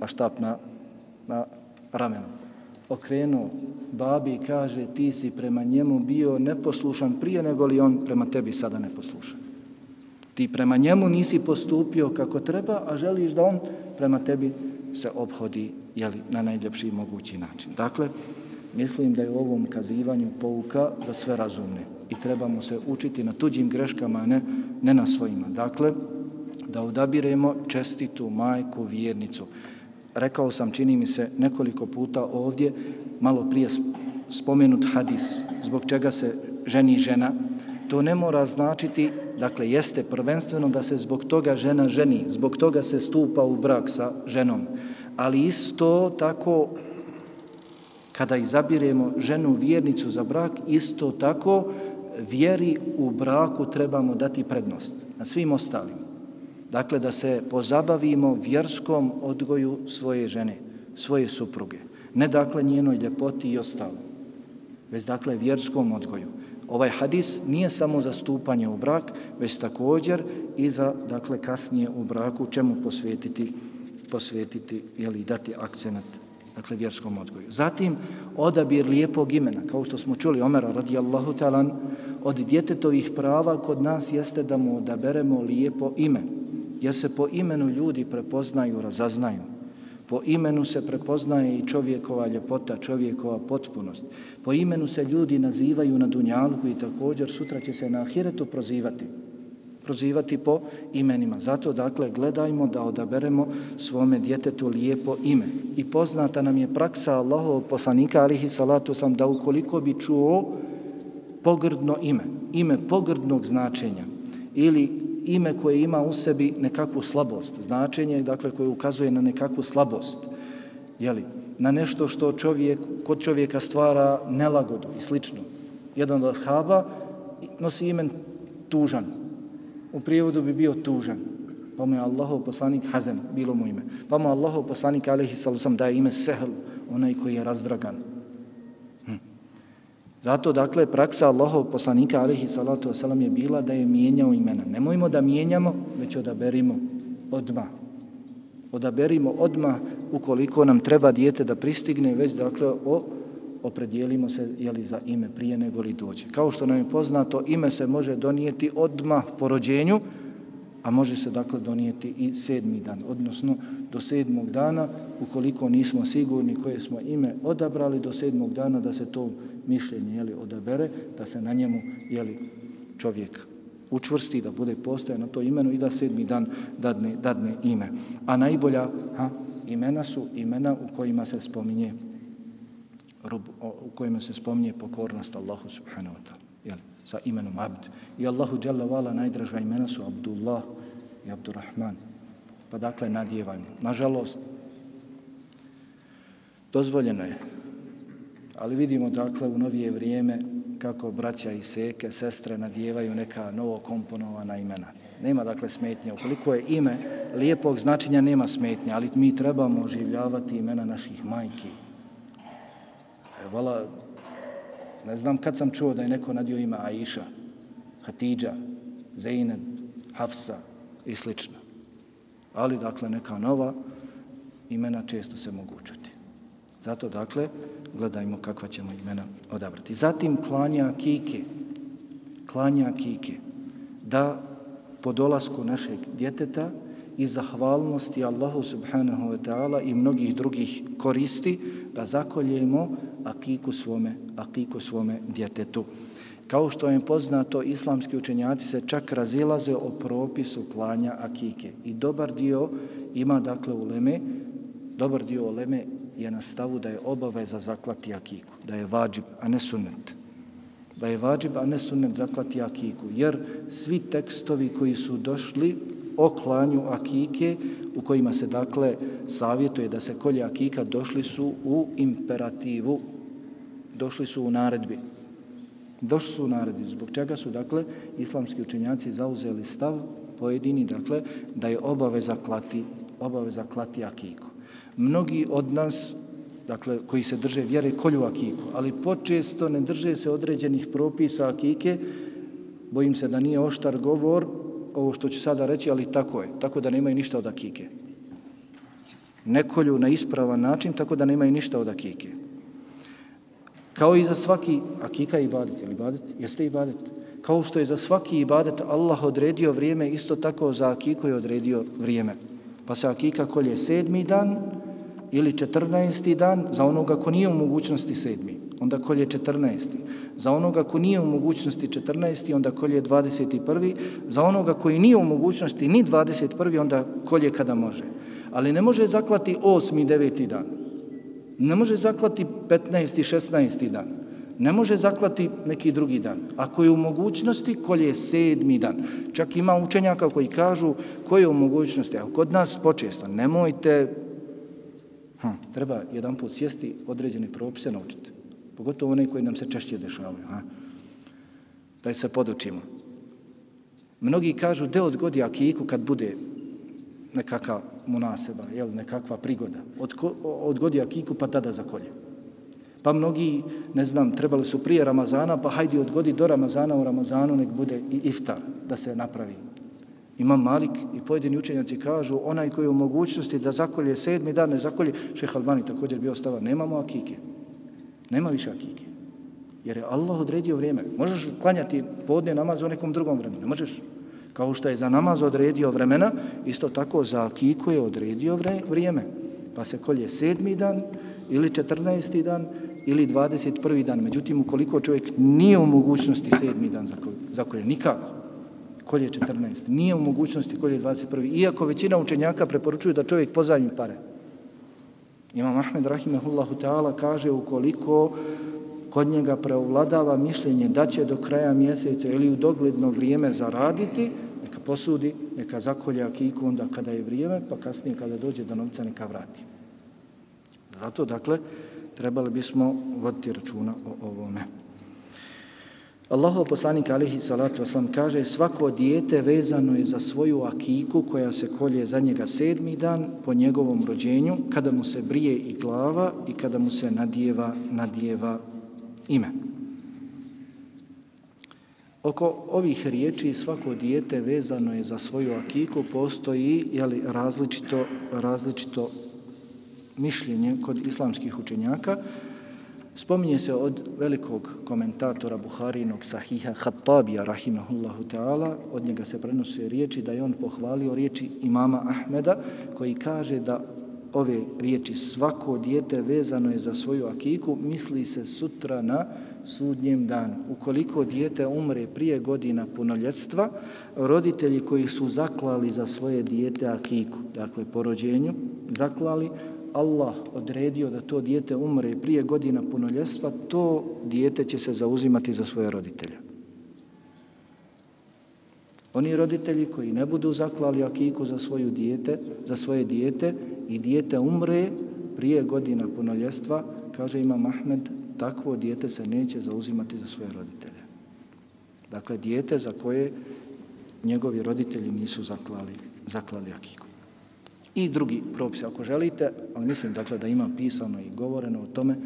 S1: pa štap na, na ramenu. Okrenuo babi i kaže ti si prema njemu bio neposlušan prije nego li on prema tebi sada neposlušan. Ti prema njemu nisi postupio kako treba, a želiš da on prema tebi se obhodi jeli, na najljepši mogući način. Dakle, mislim da je u ovom kazivanju pouka za sve razumne i trebamo se učiti na tuđim greškama, ne, ne na svojima. Dakle, da odabiremo čestitu majku vjernicu. Rekao sam, čini mi se, nekoliko puta ovdje, malo prije spomenut hadis, zbog čega se ženi žena, to ne mora značiti, dakle, jeste prvenstveno da se zbog toga žena ženi, zbog toga se stupa u brak sa ženom, ali isto tako kada izabiremo ženu vjernicu za brak, isto tako vjeri u braku trebamo dati prednost na svim ostalim. Dakle, da se pozabavimo vjerskom odgoju svoje žene, svoje supruge. Ne dakle njenoj ljepoti i ostalo, već dakle vjerskom odgoju. Ovaj hadis nije samo za stupanje u brak, već također i za dakle kasnije u braku čemu posvetiti posvetiti ili dati akcenat dakle vjerskom odgoju. Zatim odabir lijepog imena, kao što smo čuli Omera radijallahu talan, od djetetovih prava kod nas jeste da mu odaberemo lijepo ime jer se po imenu ljudi prepoznaju, razaznaju. Po imenu se prepoznaje i čovjekova ljepota, čovjekova potpunost. Po imenu se ljudi nazivaju na dunjalku i također sutra će se na ahiretu prozivati. Prozivati po imenima. Zato, dakle, gledajmo da odaberemo svome djetetu lijepo ime. I poznata nam je praksa Allahovog poslanika, alihi salatu sam, da ukoliko bi čuo pogrdno ime, ime pogrdnog značenja, ili ime koje ima u sebi nekakvu slabost, značenje dakle koje ukazuje na nekakvu slabost, jeli, na nešto što čovjek, kod čovjeka stvara nelagodu i slično. Jedan od ashaba nosi imen tužan. U prijevodu bi bio tužan. Pa mu je Allahov poslanik Hazem, bilo mu ime. Pa mu Allahov poslanik Alehi Salusam daje ime Sehl, onaj koji je razdragan. Zato, dakle, praksa Allahov poslanika alihi Salatu Wasalam je bila da je mijenjao imena. Nemojmo da mijenjamo, već odaberimo odma. Odaberimo odma ukoliko nam treba dijete da pristigne, već dakle o, opredijelimo se jeli, za ime prije nego li dođe. Kao što nam je poznato, ime se može donijeti odma po rođenju, a može se dakle donijeti i sedmi dan, odnosno do sedmog dana, ukoliko nismo sigurni koje smo ime odabrali do sedmog dana, da se to mišljenje jeli, odabere, da se na njemu jeli, čovjek učvrsti, da bude postaje na to imenu i da sedmi dan dadne, dadne ime. A najbolja ha, imena su imena u kojima se spominje u kojima se spominje pokornost Allahu subhanahu wa ta'ala. Jeli? Sa imenom Abd. I Allahu Jalla Vala najdraža imena su Abdullah i Abdurrahman. Pa dakle, nadjevanje. Nažalost, dozvoljeno je. Ali vidimo, dakle, u novije vrijeme kako braća i seke, sestre nadjevaju neka novo komponovana imena. Nema, dakle, smetnje. Ukoliko je ime lijepog značenja, nema smetnje, ali mi trebamo oživljavati imena naših majki. E, vala, Ne znam kad sam čuo da je neko nadio ima Aisha, Hatidža, Zeynep, Hafsa i slično. Ali, dakle, neka nova imena često se mogu učiti. Zato, dakle, gledajmo kakva ćemo imena odabrati. Zatim, klanja kike. Klanja kike. Da po dolasku našeg djeteta i zahvalnosti Allahu subhanahu wa ta'ala i mnogih drugih koristi da zakoljemo akiku svome, akiku svome djetetu. Kao što je poznato, islamski učenjaci se čak razilaze o propisu klanja akike. I dobar dio ima dakle uleme, dobar dio uleme je na stavu da je obaveza zaklati akiku, da je vađib, a ne sunnet. Da je vađib, a ne sunnet zaklati akiku. Jer svi tekstovi koji su došli o klanju akike u kojima se dakle savjetuje da se kolje akika došli su u imperativu, došli su u naredbi. Došli su u naredbi, zbog čega su dakle islamski učenjaci zauzeli stav pojedini, dakle, da je obaveza klati, obaveza klati akiku. Mnogi od nas, dakle, koji se drže vjere, kolju akiku, ali počesto ne drže se određenih propisa akike, bojim se da nije oštar govor, ovo što ću sada reći, ali tako je. Tako da nemaju ništa od akike. Nekolju na ispravan način, tako da nemaju ništa od akike. Kao i za svaki akika i ibadet. Je ibadet? Jeste ibadet? Kao što je za svaki ibadet Allah odredio vrijeme, isto tako za akiku je odredio vrijeme. Pa se akika kolje sedmi dan ili četrnaesti dan za onoga ko nije u mogućnosti sedmi. Onda kolje četrnaesti. Za onoga ko nije u mogućnosti 14. onda kolje 21. Za onoga koji nije u mogućnosti ni 21. onda kolje kada može. Ali ne može zaklati 8. i 9. dan. Ne može zaklati 15. i 16. dan. Ne može zaklati neki drugi dan. Ako je u mogućnosti, kolje je sedmi dan. Čak ima učenjaka koji kažu koje je u mogućnosti. A kod nas počesto, nemojte, hm, treba jedan put sjesti određeni propise naučiti pogotovo one koji nam se češće dešavaju. Ha? Da se podučimo. Mnogi kažu, de odgodi akiku kad bude nekakva munaseba, jel, nekakva prigoda. Odgodi akiku pa tada zakolje. Pa mnogi, ne znam, trebali su prije Ramazana, pa hajdi odgodi do Ramazana u Ramazanu, nek bude i iftar da se napravi. Imam Malik i pojedini učenjaci kažu, onaj koji je u mogućnosti da zakolje sedmi dan, ne zakolje, šeha Albani također bio stava, nemamo akike. Nema više akike. Jer je Allah odredio vrijeme. Možeš klanjati podne namaz u nekom drugom vremenu. Možeš. Kao što je za namaz odredio vremena, isto tako za akiku je odredio vrijeme. Pa se kolje sedmi dan ili četrnaesti dan ili dvadeset prvi dan. Međutim, ukoliko čovjek nije u mogućnosti sedmi dan za kolje, nikako, kolje 14, nije u mogućnosti kolje 21. Iako većina učenjaka preporučuju da čovjek pozajmi pare. Imam Ahmed Rahimehullahu ta'ala kaže ukoliko kod njega preovladava mišljenje da će do kraja mjeseca ili u dogledno vrijeme zaraditi, neka posudi, neka zakolja kiku onda kada je vrijeme, pa kasnije kada dođe do novca neka vrati. Zato, dakle, trebali bismo voditi računa o ovome. Allahov poslanik alihi salatu wasalam kaže svako dijete vezano je za svoju akiku koja se kolje za njega sedmi dan po njegovom rođenju kada mu se brije i glava i kada mu se nadijeva, nadijeva ime. Oko ovih riječi svako dijete vezano je za svoju akiku postoji jeli, različito, različito mišljenje kod islamskih učenjaka. Spominje se od velikog komentatora Buharinog sahiha Hattabija, rahimahullahu ta'ala, od njega se prenose riječi da je on pohvalio riječi imama Ahmeda, koji kaže da ove riječi svako dijete vezano je za svoju akiku, misli se sutra na sudnjem danu. Ukoliko dijete umre prije godina punoljetstva, roditelji koji su zaklali za svoje dijete akiku, dakle po rođenju, zaklali, Allah odredio da to dijete umre prije godina punoljestva, to dijete će se zauzimati za svoje roditelje. Oni roditelji koji ne budu zaklali akiku za svoju dijete, za svoje dijete i dijete umre prije godina punoljestva, kaže Imam Ahmed, takvo dijete se neće zauzimati za svoje roditelje. Dakle, dijete za koje njegovi roditelji nisu zaklali, zaklali akiku i drugi propisi ako želite, ali mislim dakle da ima pisano i govoreno o tome,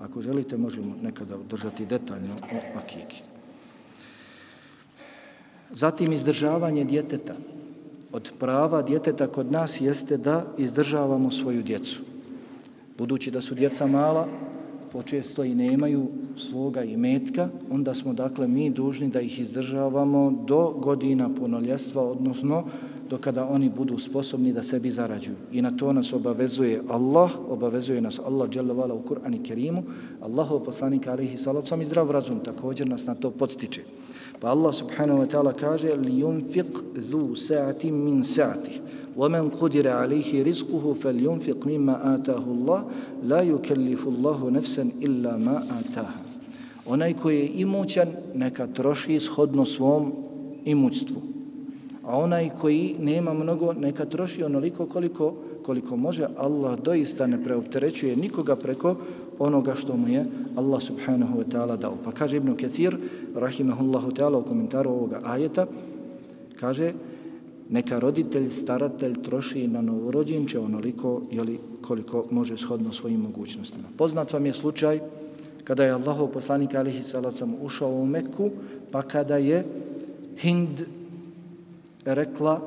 S1: ako želite možemo nekada držati detaljno o akiki. Zatim izdržavanje djeteta. Od prava djeteta kod nas jeste da izdržavamo svoju djecu. Budući da su djeca mala, počesto i nemaju svoga imetka, onda smo dakle mi dužni da ih izdržavamo do godina punoljestva, odnosno do kada oni budu sposobni da sebi zarađuju. I na to nas obavezuje Allah, obavezuje nas Allah dželovala u Kur'an i Kerimu, Allahov poslanik alihi salat, sam i zdrav razum također nas na to podstiče. Pa Allah subhanahu wa ta'ala kaže li yunfiq zu sa'ati min sa'ati ومن قدر عليه رزقه فلينفق مما آتاه الله لا يكلف الله نفسا إلا ما آتاها Onaj koji je imućan, neka troši shodno svom imućstvu a onaj koji nema mnogo, neka troši onoliko koliko, koliko može. Allah doista ne preopterećuje nikoga preko onoga što mu je Allah subhanahu wa ta'ala dao. Pa kaže Ibn Kathir, rahimahullahu ta'ala, u komentaru ovoga ajeta, kaže, neka roditelj, staratelj troši na novorođenče onoliko jeli, koliko može shodno svojim mogućnostima. Poznat vam je slučaj kada je Allahov poslanik alihi salacom ušao u Meku, pa kada je Hind rekla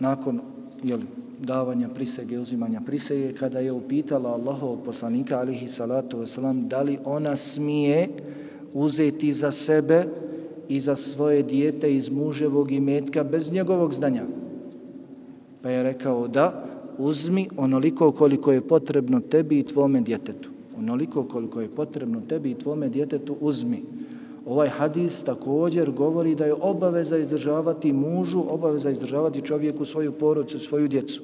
S1: nakon jel, davanja prisege, uzimanja prisege, kada je upitala Allahov poslanika, alihi salatu wasalam, da li ona smije uzeti za sebe i za svoje dijete iz muževog imetka bez njegovog znanja. Pa je rekao da uzmi onoliko koliko je potrebno tebi i tvome djetetu. Onoliko koliko je potrebno tebi i tvome djetetu uzmi. Ovaj hadis također govori da je obaveza izdržavati mužu, obaveza izdržavati čovjeku svoju porodcu, svoju djecu.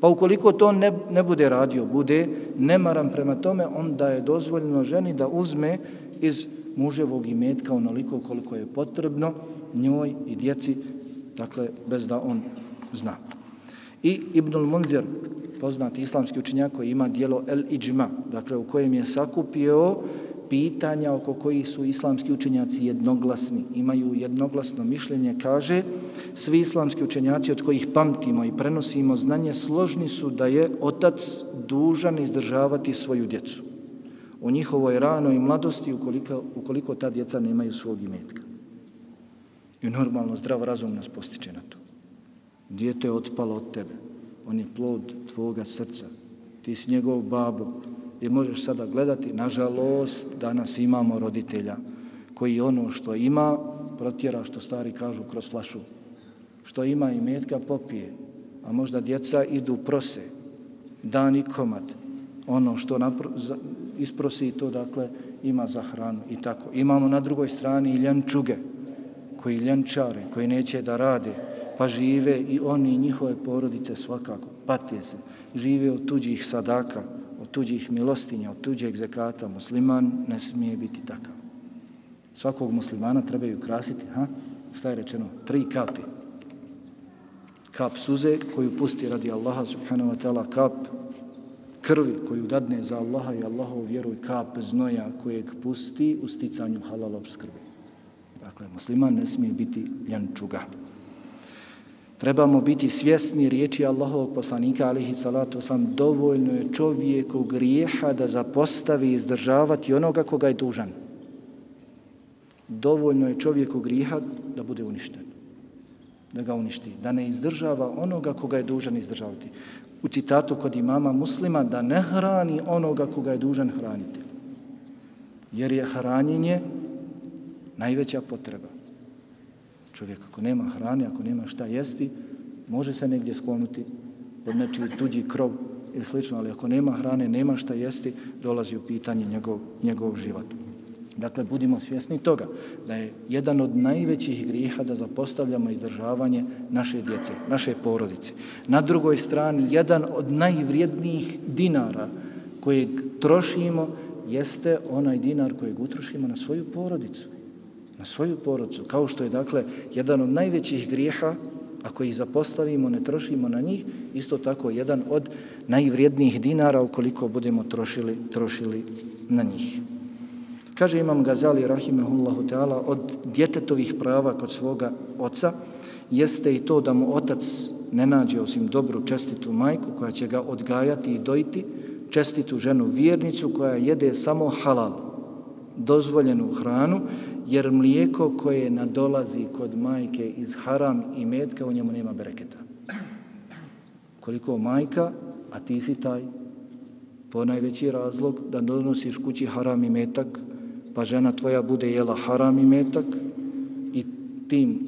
S1: Pa ukoliko to ne, ne bude radio, bude nemaran prema tome, onda je dozvoljeno ženi da uzme iz muževog imetka onoliko koliko je potrebno njoj i djeci, dakle, bez da on zna. I Ibnul Munzir, poznati islamski učenjak koji ima dijelo El Iđma, dakle, u kojem je sakupio pitanja oko kojih su islamski učenjaci jednoglasni, imaju jednoglasno mišljenje, kaže svi islamski učenjaci od kojih pamtimo i prenosimo znanje složni su da je otac dužan izdržavati svoju djecu u njihovoj ranoj mladosti ukoliko, ukoliko ta djeca nemaju svog imetka. I normalno zdrav razum nas postiče na to. Dijete je otpalo od tebe. On je plod tvoga srca. Ti si njegov babo, I možeš sada gledati, nažalost, danas imamo roditelja koji ono što ima protjera, što stari kažu, kroz flašu. Što ima i metka popije, a možda djeca idu prose, dan i komad. Ono što napro, za, isprosi to, dakle, ima za hranu i tako. Imamo na drugoj strani i ljančuge, koji ljančare, koji neće da rade, pa žive i oni i njihove porodice svakako, patije se, žive od tuđih sadaka, tuđih milostinja, od tuđeg zekata, musliman ne smije biti takav. Svakog muslimana trebaju krasiti, ha? šta je rečeno? Tri kapi. Kap suze koju pusti radi Allaha subhanahu wa ta'ala, kap krvi koju dadne za Allaha i Allahov vjeru i kap znoja kojeg pusti u sticanju halal obskrbe. Dakle, musliman ne smije biti ljančuga. Trebamo biti svjesni riječi Allahovog poslanika, alihi salatu sam, dovoljno je čovjeku grijeha da zapostavi i izdržavati onoga koga je dužan. Dovoljno je čovjeku grijeha da bude uništen. Da ga uništi. Da ne izdržava onoga koga je dužan izdržavati. U citatu kod imama muslima da ne hrani onoga koga je dužan hraniti. Jer je hranjenje najveća potreba čovjek ako nema hrane, ako nema šta jesti, može se negdje sklonuti pod nečiji tuđi krov ili slično, ali ako nema hrane, nema šta jesti, dolazi u pitanje njegov, njegov život. Dakle, budimo svjesni toga da je jedan od najvećih grijeha da zapostavljamo izdržavanje naše djece, naše porodice. Na drugoj strani, jedan od najvrijednijih dinara kojeg trošimo jeste onaj dinar kojeg utrošimo na svoju porodicu na svoju porodcu, kao što je dakle jedan od najvećih grijeha, ako ih zapostavimo, ne trošimo na njih, isto tako jedan od najvrijednijih dinara ukoliko budemo trošili, trošili na njih. Kaže Imam Gazali, rahimehullahu teala, od djetetovih prava kod svoga oca, jeste i to da mu otac ne nađe osim dobru čestitu majku koja će ga odgajati i dojiti, čestitu ženu vjernicu koja jede samo halal, dozvoljenu hranu jer mlijeko koje nadolazi kod majke iz haram i metka, u njemu nema bereketa. Koliko majka, a ti si taj, po najveći razlog da donosiš kući haram i metak, pa žena tvoja bude jela haram i metak i tim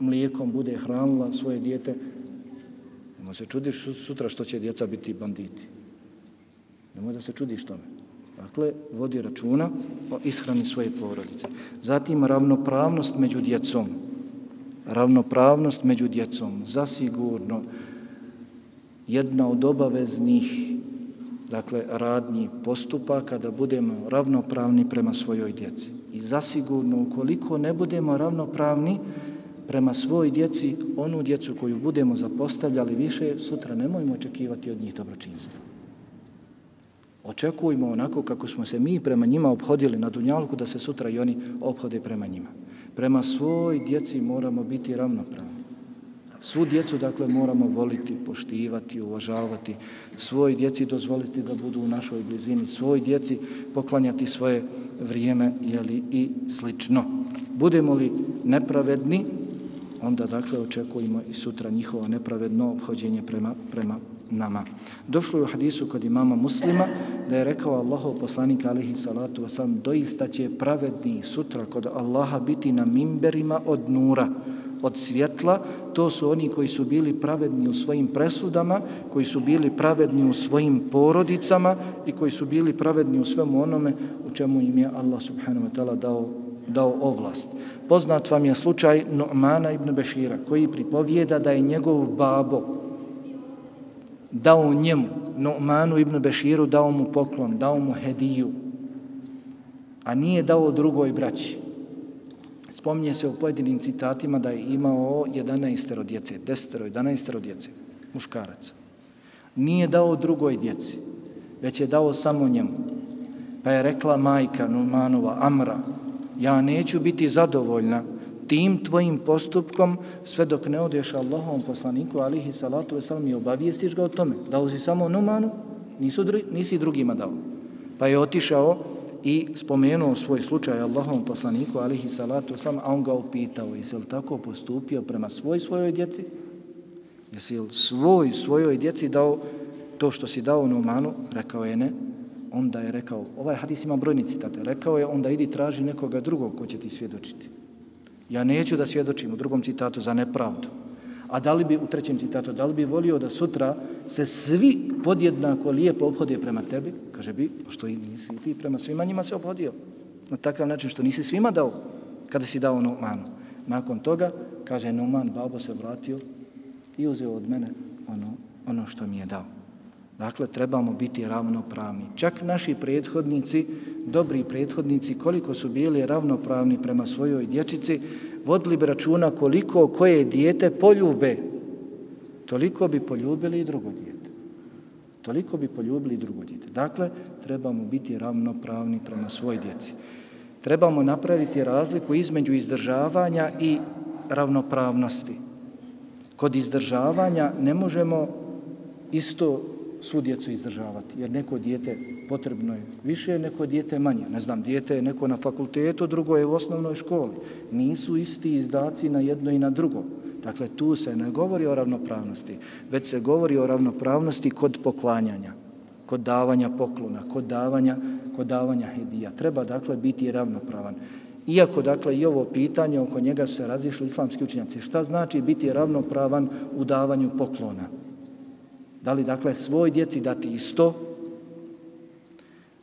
S1: mlijekom bude hranila svoje dijete, nemoj se čudiš sutra što će djeca biti banditi. Nemoj da se čudiš tome. Dakle, vodi računa o ishrani svoje porodice. Zatim, ravnopravnost među djecom. Ravnopravnost među djecom. Zasigurno, jedna od obaveznih dakle, radnji postupa kada budemo ravnopravni prema svojoj djeci. I zasigurno, ukoliko ne budemo ravnopravni prema svojoj djeci, onu djecu koju budemo zapostavljali više, sutra nemojmo očekivati od njih dobročinstva. Očekujmo onako kako smo se mi prema njima obhodili na Dunjalku, da se sutra i oni obhode prema njima. Prema svoj djeci moramo biti ravnopravni. Svu djecu, dakle, moramo voliti, poštivati, uvažavati. Svoj djeci dozvoliti da budu u našoj blizini. Svoj djeci poklanjati svoje vrijeme, jeli, i slično. Budemo li nepravedni, onda, dakle, očekujemo i sutra njihovo nepravedno obhođenje prema, prema nama. Došlo je u hadisu kod imama muslima da je rekao Allahov poslanik alihi salatu wasalam doista će pravedni sutra kod Allaha biti na mimberima od nura, od svjetla. To su oni koji su bili pravedni u svojim presudama, koji su bili pravedni u svojim porodicama i koji su bili pravedni u svemu onome u čemu im je Allah subhanahu wa ta'ala dao, dao ovlast. Poznat vam je slučaj Nu'mana ibn Bešira koji pripovijeda da je njegov babo dao njemu, Nu'manu ibn Beširu, dao mu poklon, dao mu hediju, a nije dao drugoj braći. Spominje se u pojedinim citatima da je imao 11 djece, 10 11 djece, muškaraca. Nije dao drugoj djeci, već je dao samo njemu. Pa je rekla majka Numanova, Amra, ja neću biti zadovoljna tim tvojim postupkom sve dok ne odeš Allahom poslaniku alihi salatu wasalam i obavijestiš ga o tome. Dao si samo numanu, nisu, nisi drugima dao. Pa je otišao i spomenuo svoj slučaj Allahom poslaniku alihi salatu wasalam, a on ga upitao, jesi li tako postupio prema svoj svojoj djeci? Jesi li svoj svojoj djeci dao to što si dao numanu? Rekao je ne. Onda je rekao, ovaj hadis ima brojni citate, rekao je, onda idi traži nekoga drugog ko će ti svjedočiti. Ja neću da svjedočim u drugom citatu za nepravdu. A da li bi, u trećem citatu, da li bi volio da sutra se svi podjednako lijepo obhode prema tebi? Kaže bi, pa što i nisi ti prema svima njima se obhodio. Na takav način što nisi svima dao kada si dao Numanu. Nakon toga, kaže Numan, babo se vratio i uzeo od mene ono, ono što mi je dao. Dakle, trebamo biti ravnopravni. Čak naši prethodnici, dobri prethodnici, koliko su bili ravnopravni prema svojoj dječici, vodili bi računa koliko koje dijete poljube, toliko bi poljubili i drugo dijete. toliko bi poljubili i drugo dijete. Dakle, trebamo biti ravnopravni prema svoj djeci. Trebamo napraviti razliku između izdržavanja i ravnopravnosti. Kod izdržavanja ne možemo isto svu djecu izdržavati, jer neko dijete potrebno je više, neko dijete manje. Ne znam, dijete je neko na fakultetu, drugo je u osnovnoj školi. Nisu isti izdaci na jedno i na drugo. Dakle, tu se ne govori o ravnopravnosti, već se govori o ravnopravnosti kod poklanjanja, kod davanja poklona, kod davanja, kod davanja hedija. Treba, dakle, biti ravnopravan. Iako, dakle, i ovo pitanje, oko njega se razišli islamski učenjaci, šta znači biti ravnopravan u davanju poklona? Da li, dakle, svoj djeci dati isto?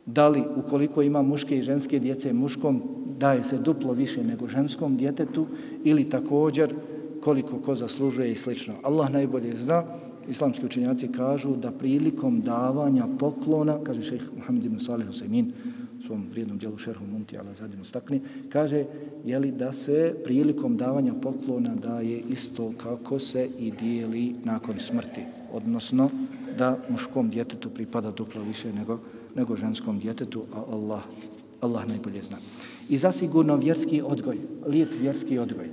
S1: Da li, ukoliko ima muške i ženske djece, muškom daje se duplo više nego ženskom djetetu ili također koliko ko zaslužuje i slično. Allah najbolje zna, islamski učenjaci kažu da prilikom davanja poklona, kaže šejh Muhammed ibn Salih Husaymin, u svom vrijednom dijelu šerhu Munti, ali zadim stakni, kaže je li da se prilikom davanja poklona daje isto kako se i dijeli nakon smrti odnosno da muškom djetetu pripada duplo više nego, nego ženskom djetetu, a Allah, Allah najbolje zna. I zasigurno vjerski odgoj, lijep vjerski odgoj.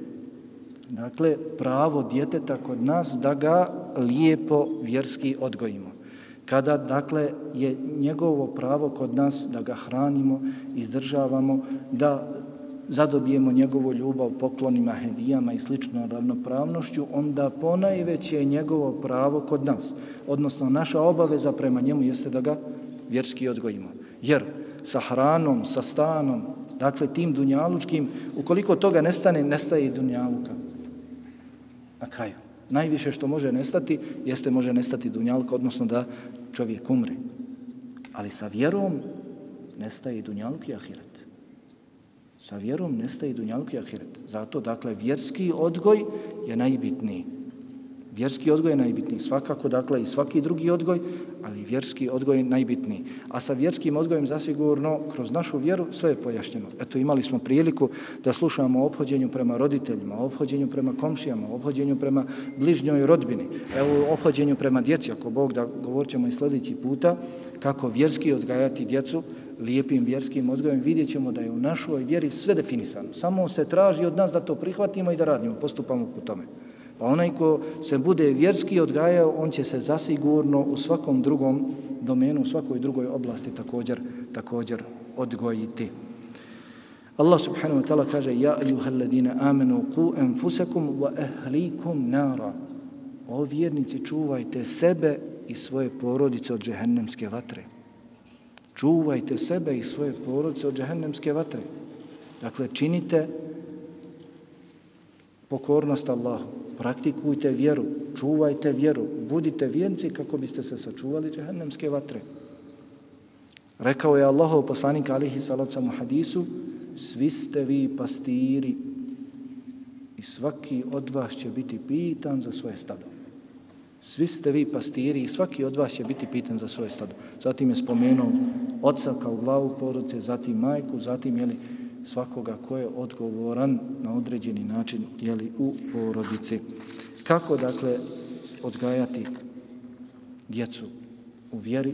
S1: Dakle, pravo djeteta kod nas da ga lijepo vjerski odgojimo. Kada, dakle, je njegovo pravo kod nas da ga hranimo, izdržavamo, da zadobijemo njegovu ljubav poklonima, hedijama i slično ravnopravnošću, onda ponajveće je njegovo pravo kod nas. Odnosno, naša obaveza prema njemu jeste da ga vjerski odgojimo. Jer sa hranom, sa stanom, dakle tim dunjalučkim, ukoliko toga nestane, nestaje i dunjaluka. Na kraju. Najviše što može nestati, jeste može nestati dunjaluka, odnosno da čovjek umre. Ali sa vjerom nestaje i dunjaluk i ahiret. Sa vjerom nestaje dunjaluk i ahiret. Zato, dakle, vjerski odgoj je najbitniji. Vjerski odgoj je najbitniji. Svakako, dakle, i svaki drugi odgoj, ali vjerski odgoj je najbitniji. A sa vjerskim odgojem zasigurno, kroz našu vjeru, sve je pojašnjeno. Eto, imali smo priliku da slušamo o obhođenju prema roditeljima, o obhođenju prema komšijama, o obhođenju prema bližnjoj rodbini, evo, o obhođenju prema djeci, ako Bog da govorit ćemo i sljedeći puta, kako vjerski odgajati djecu, lijepim vjerskim odgojem, vidjet ćemo da je u našoj vjeri sve definisano. Samo se traži od nas da to prihvatimo i da radimo, postupamo po tome. Pa onaj ko se bude vjerski odgajao, on će se zasigurno u svakom drugom domenu, u svakoj drugoj oblasti također, također odgojiti. Allah subhanahu wa ta'ala kaže Ja ayuhal ladina amenu ku enfusakum wa ahlikum nara O vjernici čuvajte sebe i svoje porodice od džehennemske vatre čuvajte sebe i svoje porodice od džahennemske vatre. Dakle, činite pokornost Allahu, praktikujte vjeru, čuvajte vjeru, budite vjernici kako biste se sačuvali džahennemske vatre. Rekao je Allahov poslanik alihi salacom u hadisu, svi ste vi pastiri i svaki od vas će biti pitan za svoje stado. Svi ste vi pastiri i svaki od vas će biti pitan za svoje stado. Zatim je spomenuo oca kao glavu porodice, zatim majku, zatim jeli, svakoga ko je odgovoran na određeni način jeli, u porodici. Kako dakle odgajati djecu u vjeri,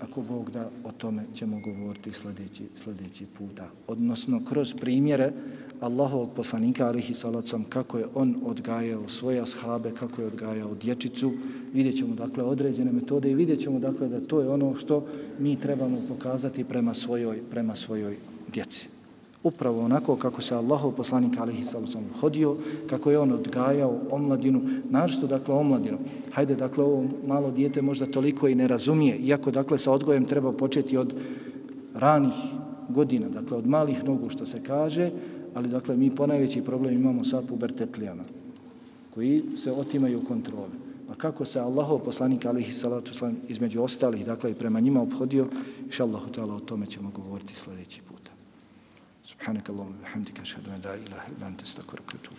S1: ako Bog da, o tome ćemo govoriti sljedeći, sljedeći puta. Odnosno, kroz primjere Allahovog poslanika, alihi salacom, kako je on odgajao svoje ashabe, kako je odgajao dječicu, vidjet ćemo dakle određene metode i vidjet ćemo dakle da to je ono što mi trebamo pokazati prema svojoj, prema svojoj djeci. Upravo onako kako se Allahov poslanik alihi salacom hodio, kako je on odgajao omladinu, našto dakle omladinu. Hajde dakle ovo malo dijete možda toliko i ne razumije, iako dakle sa odgojem treba početi od ranih godina, dakle od malih nogu što se kaže, ali dakle mi ponajveći problem imamo sa pubertetlijama koji se otimaju kontrole. Pa kako se Allahov poslanik alihi salatu salam između ostalih, dakle i prema njima obhodio, inša Allahu ta'ala o tome ćemo govoriti sljedeći puta. Subhanak Allahum, bihamdika, šadu, la ilaha, ilan, testa, korak, tubu,